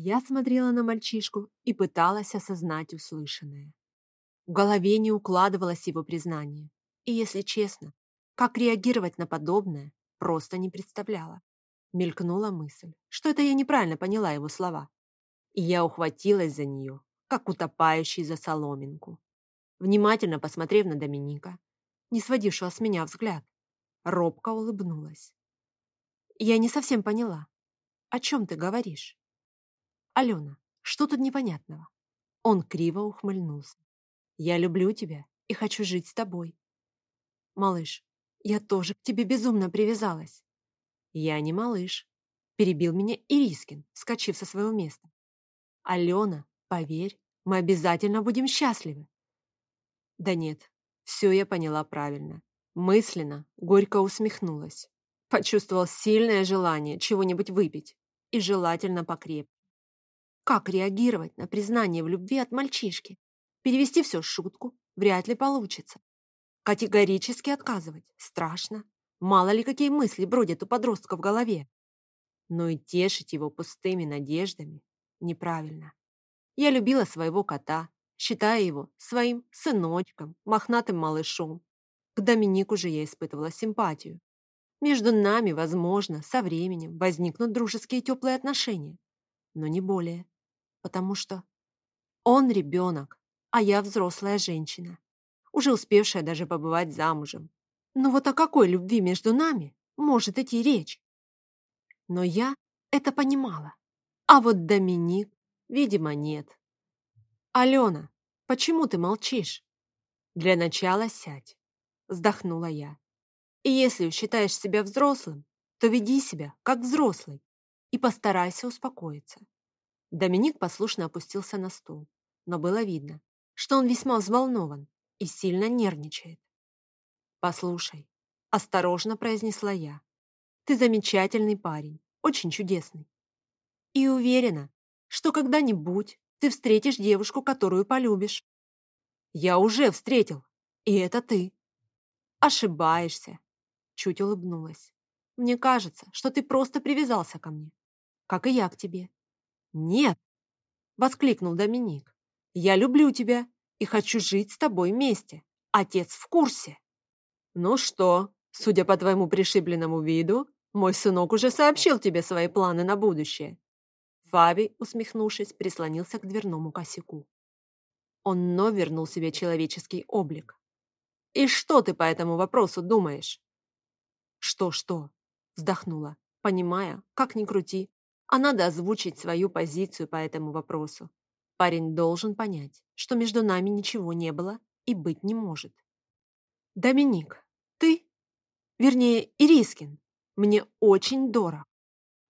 Я смотрела на мальчишку и пыталась осознать услышанное. В голове не укладывалось его признание. И, если честно, как реагировать на подобное, просто не представляла. Мелькнула мысль, что это я неправильно поняла его слова. И я ухватилась за нее, как утопающий за соломинку. Внимательно посмотрев на Доминика, не сводившего с меня взгляд, робко улыбнулась. Я не совсем поняла. О чем ты говоришь? Алена, что тут непонятного? Он криво ухмыльнулся. Я люблю тебя и хочу жить с тобой. Малыш, я тоже к тебе безумно привязалась. Я не малыш. Перебил меня Ирискин, вскочив со своего места. Алена, поверь, мы обязательно будем счастливы. Да нет, все я поняла правильно. Мысленно горько усмехнулась. Почувствовал сильное желание чего-нибудь выпить. И желательно покрепче. Как реагировать на признание в любви от мальчишки? Перевести все в шутку вряд ли получится. Категорически отказывать страшно. Мало ли какие мысли бродят у подростка в голове. Но и тешить его пустыми надеждами неправильно. Я любила своего кота, считая его своим сыночком, мохнатым малышом. К Доминику же я испытывала симпатию. Между нами, возможно, со временем возникнут дружеские теплые отношения, но не более, потому что он ребенок, а я взрослая женщина уже успевшая даже побывать замужем. Но вот о какой любви между нами может идти речь? Но я это понимала. А вот Доминик, видимо, нет. «Алена, почему ты молчишь?» «Для начала сядь», — вздохнула я. «И если считаешь себя взрослым, то веди себя как взрослый и постарайся успокоиться». Доминик послушно опустился на стул, но было видно, что он весьма взволнован и сильно нервничает. «Послушай», — осторожно произнесла я, «ты замечательный парень, очень чудесный. И уверена, что когда-нибудь ты встретишь девушку, которую полюбишь. Я уже встретил, и это ты. Ошибаешься, чуть улыбнулась. Мне кажется, что ты просто привязался ко мне, как и я к тебе. Нет, воскликнул Доминик. Я люблю тебя и хочу жить с тобой вместе. Отец в курсе. Ну что, судя по твоему пришибленному виду, мой сынок уже сообщил тебе свои планы на будущее. Фави, усмехнувшись, прислонился к дверному косяку. Он вновь вернул себе человеческий облик. «И что ты по этому вопросу думаешь?» «Что-что?» – вздохнула, понимая, как ни крути, а надо озвучить свою позицию по этому вопросу. Парень должен понять, что между нами ничего не было и быть не может. «Доминик, ты, вернее, Ирискин, мне очень дорог.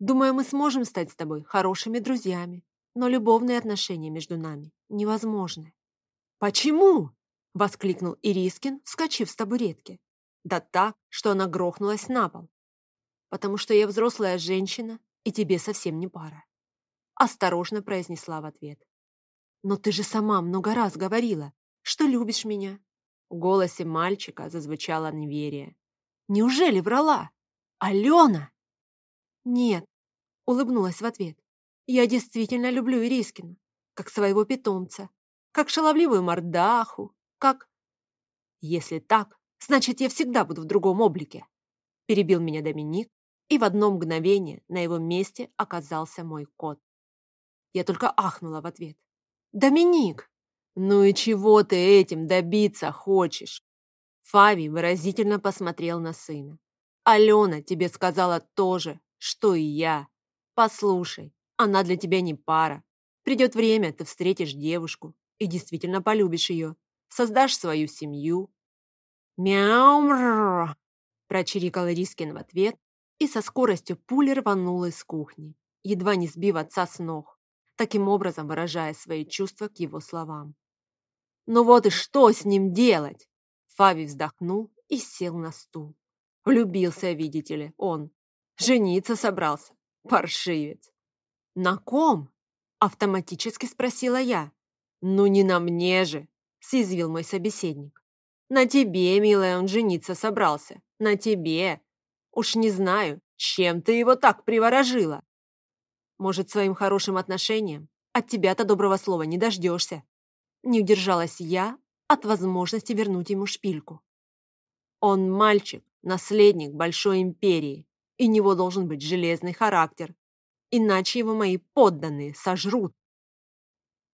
Думаю, мы сможем стать с тобой хорошими друзьями, но любовные отношения между нами невозможны». «Почему?» — воскликнул Ирискин, вскочив с табуретки. Да так, что она грохнулась на пол. «Потому что я взрослая женщина, и тебе совсем не пара», — осторожно произнесла в ответ. «Но ты же сама много раз говорила, что любишь меня». В голосе мальчика зазвучало неверие. «Неужели врала? Алена?» «Нет», — улыбнулась в ответ. «Я действительно люблю Ирискина, как своего питомца, как шаловливую мордаху, как...» «Если так, значит, я всегда буду в другом облике», — перебил меня Доминик, и в одно мгновение на его месте оказался мой кот. Я только ахнула в ответ. «Доминик!» «Ну и чего ты этим добиться хочешь?» Фави выразительно посмотрел на сына. «Алена тебе сказала то же, что и я. Послушай, она для тебя не пара. Придет время, ты встретишь девушку и действительно полюбишь ее. Создашь свою семью». «Мяу!» – прочирикал Рискин в ответ и со скоростью пули рванул из кухни, едва не сбив отца с ног таким образом выражая свои чувства к его словам. «Ну вот и что с ним делать?» Фави вздохнул и сел на стул. Влюбился, видите ли, он. Жениться собрался. Паршивец. «На ком?» – автоматически спросила я. «Ну не на мне же!» – съязвил мой собеседник. «На тебе, милая, он жениться собрался. На тебе. Уж не знаю, чем ты его так приворожила?» Может, своим хорошим отношением от тебя-то доброго слова не дождешься. Не удержалась я от возможности вернуть ему шпильку. Он мальчик, наследник большой империи, и него должен быть железный характер, иначе его мои подданные сожрут.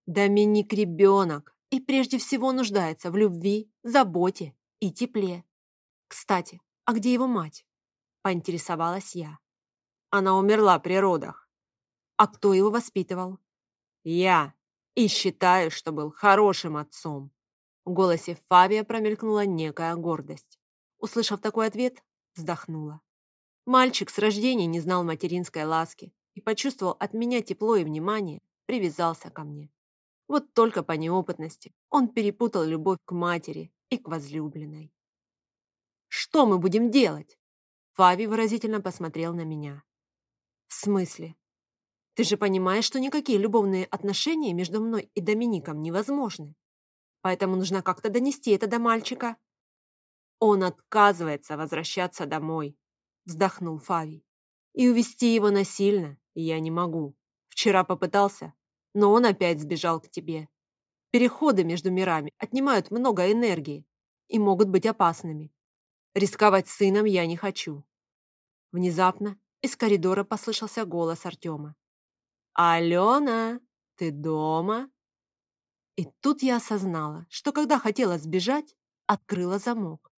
Доминик ребенок и прежде всего нуждается в любви, заботе и тепле. Кстати, а где его мать? Поинтересовалась я. Она умерла при родах. А кто его воспитывал? Я. И считаю, что был хорошим отцом. В голосе Фабия промелькнула некая гордость. Услышав такой ответ, вздохнула. Мальчик с рождения не знал материнской ласки и почувствовал от меня тепло и внимание, привязался ко мне. Вот только по неопытности он перепутал любовь к матери и к возлюбленной. «Что мы будем делать?» Фави выразительно посмотрел на меня. «В смысле? Ты же понимаешь, что никакие любовные отношения между мной и Домиником невозможны. Поэтому нужно как-то донести это до мальчика». «Он отказывается возвращаться домой», — вздохнул Фави. «И увести его насильно я не могу. Вчера попытался, но он опять сбежал к тебе. Переходы между мирами отнимают много энергии и могут быть опасными. Рисковать сыном я не хочу». Внезапно из коридора послышался голос Артема. «Алена, ты дома?» И тут я осознала, что когда хотела сбежать, открыла замок.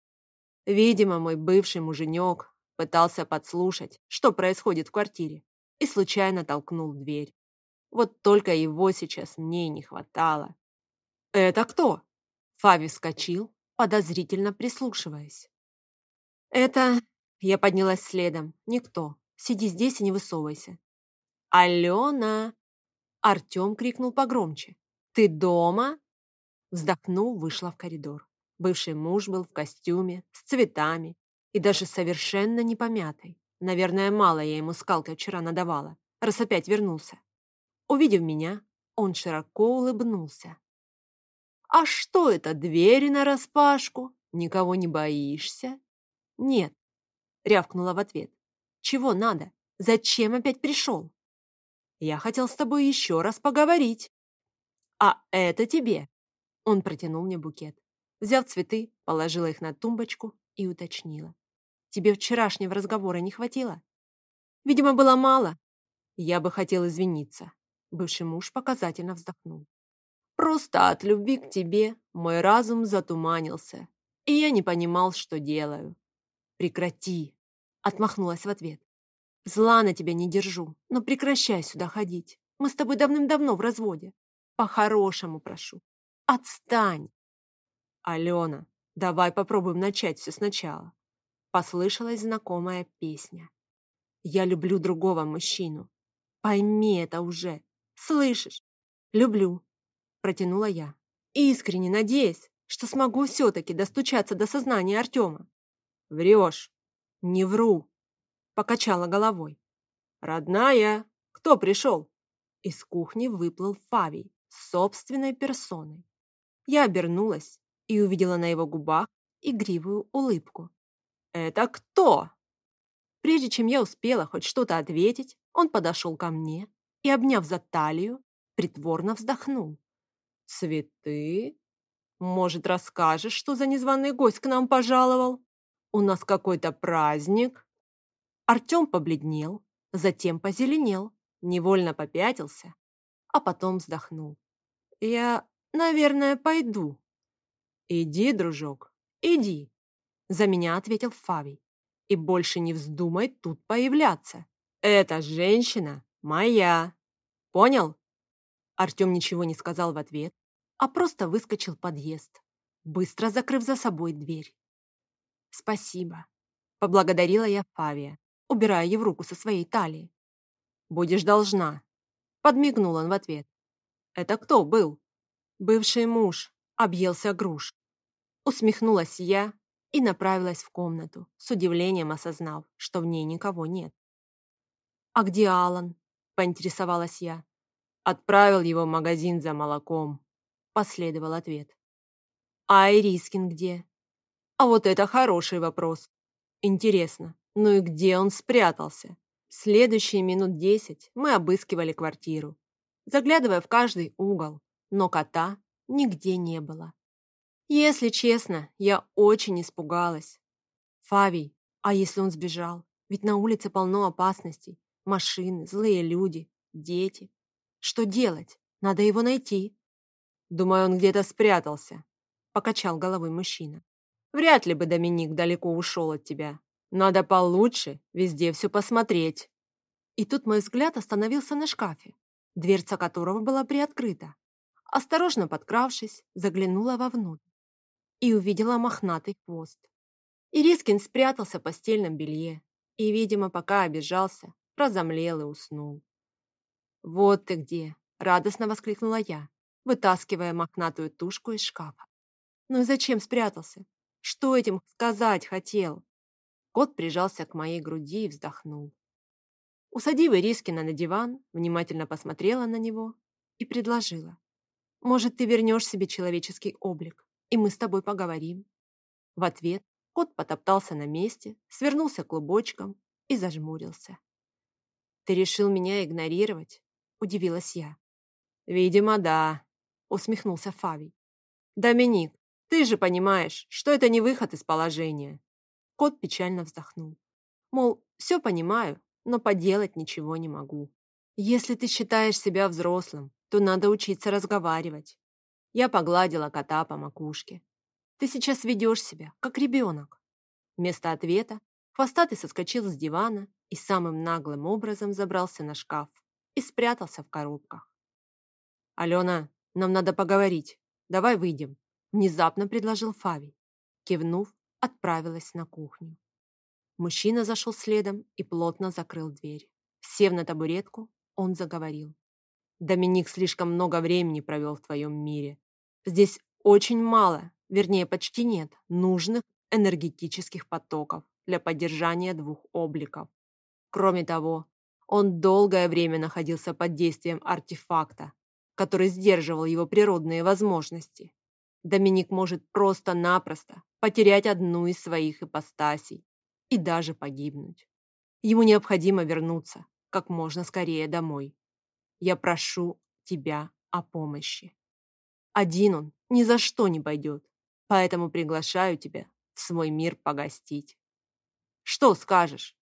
Видимо, мой бывший муженек пытался подслушать, что происходит в квартире, и случайно толкнул дверь. Вот только его сейчас мне не хватало. «Это кто?» Фави вскочил, подозрительно прислушиваясь. «Это...» Я поднялась следом. «Никто. Сиди здесь и не высовывайся». «Алена!» Артем крикнул погромче. «Ты дома?» Вздохнув, вышла в коридор. Бывший муж был в костюме, с цветами и даже совершенно не помятой. Наверное, мало я ему скалкой вчера надавала, раз опять вернулся. Увидев меня, он широко улыбнулся. «А что это, двери нараспашку? Никого не боишься?» «Нет», — рявкнула в ответ. «Чего надо? Зачем опять пришел?» «Я хотел с тобой еще раз поговорить». «А это тебе!» Он протянул мне букет. Взяв цветы, положила их на тумбочку и уточнила. «Тебе вчерашнего разговора не хватило?» «Видимо, было мало. Я бы хотел извиниться». Бывший муж показательно вздохнул. «Просто от любви к тебе мой разум затуманился, и я не понимал, что делаю. «Прекрати!» — отмахнулась в ответ. «Зла на тебя не держу, но прекращай сюда ходить. Мы с тобой давным-давно в разводе. По-хорошему прошу. Отстань!» «Алена, давай попробуем начать все сначала». Послышалась знакомая песня. «Я люблю другого мужчину. Пойми это уже. Слышишь? Люблю», — протянула я. Искренне надеясь, что смогу все-таки достучаться до сознания Артема. «Врешь!» «Не вру!» Покачала головой. «Родная, кто пришел?» Из кухни выплыл Фавий собственной персоной. Я обернулась и увидела на его губах игривую улыбку. «Это кто?» Прежде чем я успела хоть что-то ответить, он подошел ко мне и, обняв за талию, притворно вздохнул. «Цветы? Может, расскажешь, что за незваный гость к нам пожаловал?» У нас какой-то праздник». Артем побледнел, затем позеленел, невольно попятился, а потом вздохнул. «Я, наверное, пойду». «Иди, дружок, иди», — за меня ответил Фавий. «И больше не вздумай тут появляться. Эта женщина моя. Понял?» Артем ничего не сказал в ответ, а просто выскочил подъезд, быстро закрыв за собой дверь. «Спасибо», — поблагодарила я Фавия, убирая ей в руку со своей талии. «Будешь должна», — подмигнул он в ответ. «Это кто был?» «Бывший муж», — объелся груш. Усмехнулась я и направилась в комнату, с удивлением осознав, что в ней никого нет. «А где Алан?» — поинтересовалась я. «Отправил его в магазин за молоком», — последовал ответ. «А Ирискин где?» А вот это хороший вопрос. Интересно, ну и где он спрятался? Следующие минут десять мы обыскивали квартиру, заглядывая в каждый угол, но кота нигде не было. Если честно, я очень испугалась. Фавий, а если он сбежал? Ведь на улице полно опасностей. Машины, злые люди, дети. Что делать? Надо его найти. Думаю, он где-то спрятался, покачал головой мужчина. Вряд ли бы Доминик далеко ушел от тебя. Надо получше везде все посмотреть. И тут мой взгляд остановился на шкафе, дверца которого была приоткрыта. Осторожно подкравшись, заглянула вовнутрь и увидела мохнатый хвост. Ирискин спрятался в постельном белье и, видимо, пока обижался, разомлел и уснул. «Вот ты где!» — радостно воскликнула я, вытаскивая мохнатую тушку из шкафа. «Ну и зачем спрятался? Что этим сказать хотел?» Кот прижался к моей груди и вздохнул. Усадив Ирискина на диван, внимательно посмотрела на него и предложила. «Может, ты вернешь себе человеческий облик, и мы с тобой поговорим?» В ответ кот потоптался на месте, свернулся клубочком и зажмурился. «Ты решил меня игнорировать?» – удивилась я. «Видимо, да», – усмехнулся Фавий. «Доминик, ты же понимаешь, что это не выход из положения». Кот печально вздохнул. Мол, все понимаю, но поделать ничего не могу. Если ты считаешь себя взрослым, то надо учиться разговаривать. Я погладила кота по макушке. Ты сейчас ведешь себя, как ребенок. Вместо ответа хвостатый соскочил с дивана и самым наглым образом забрался на шкаф и спрятался в коробках. «Алена, нам надо поговорить. Давай выйдем», – внезапно предложил Фави. Кивнув, отправилась на кухню. Мужчина зашел следом и плотно закрыл дверь. Сев на табуретку, он заговорил. «Доминик слишком много времени провел в твоем мире. Здесь очень мало, вернее, почти нет, нужных энергетических потоков для поддержания двух обликов. Кроме того, он долгое время находился под действием артефакта, который сдерживал его природные возможности. Доминик может просто-напросто потерять одну из своих ипостасей и даже погибнуть. Ему необходимо вернуться как можно скорее домой. Я прошу тебя о помощи. Один он ни за что не пойдет, поэтому приглашаю тебя в свой мир погостить. Что скажешь?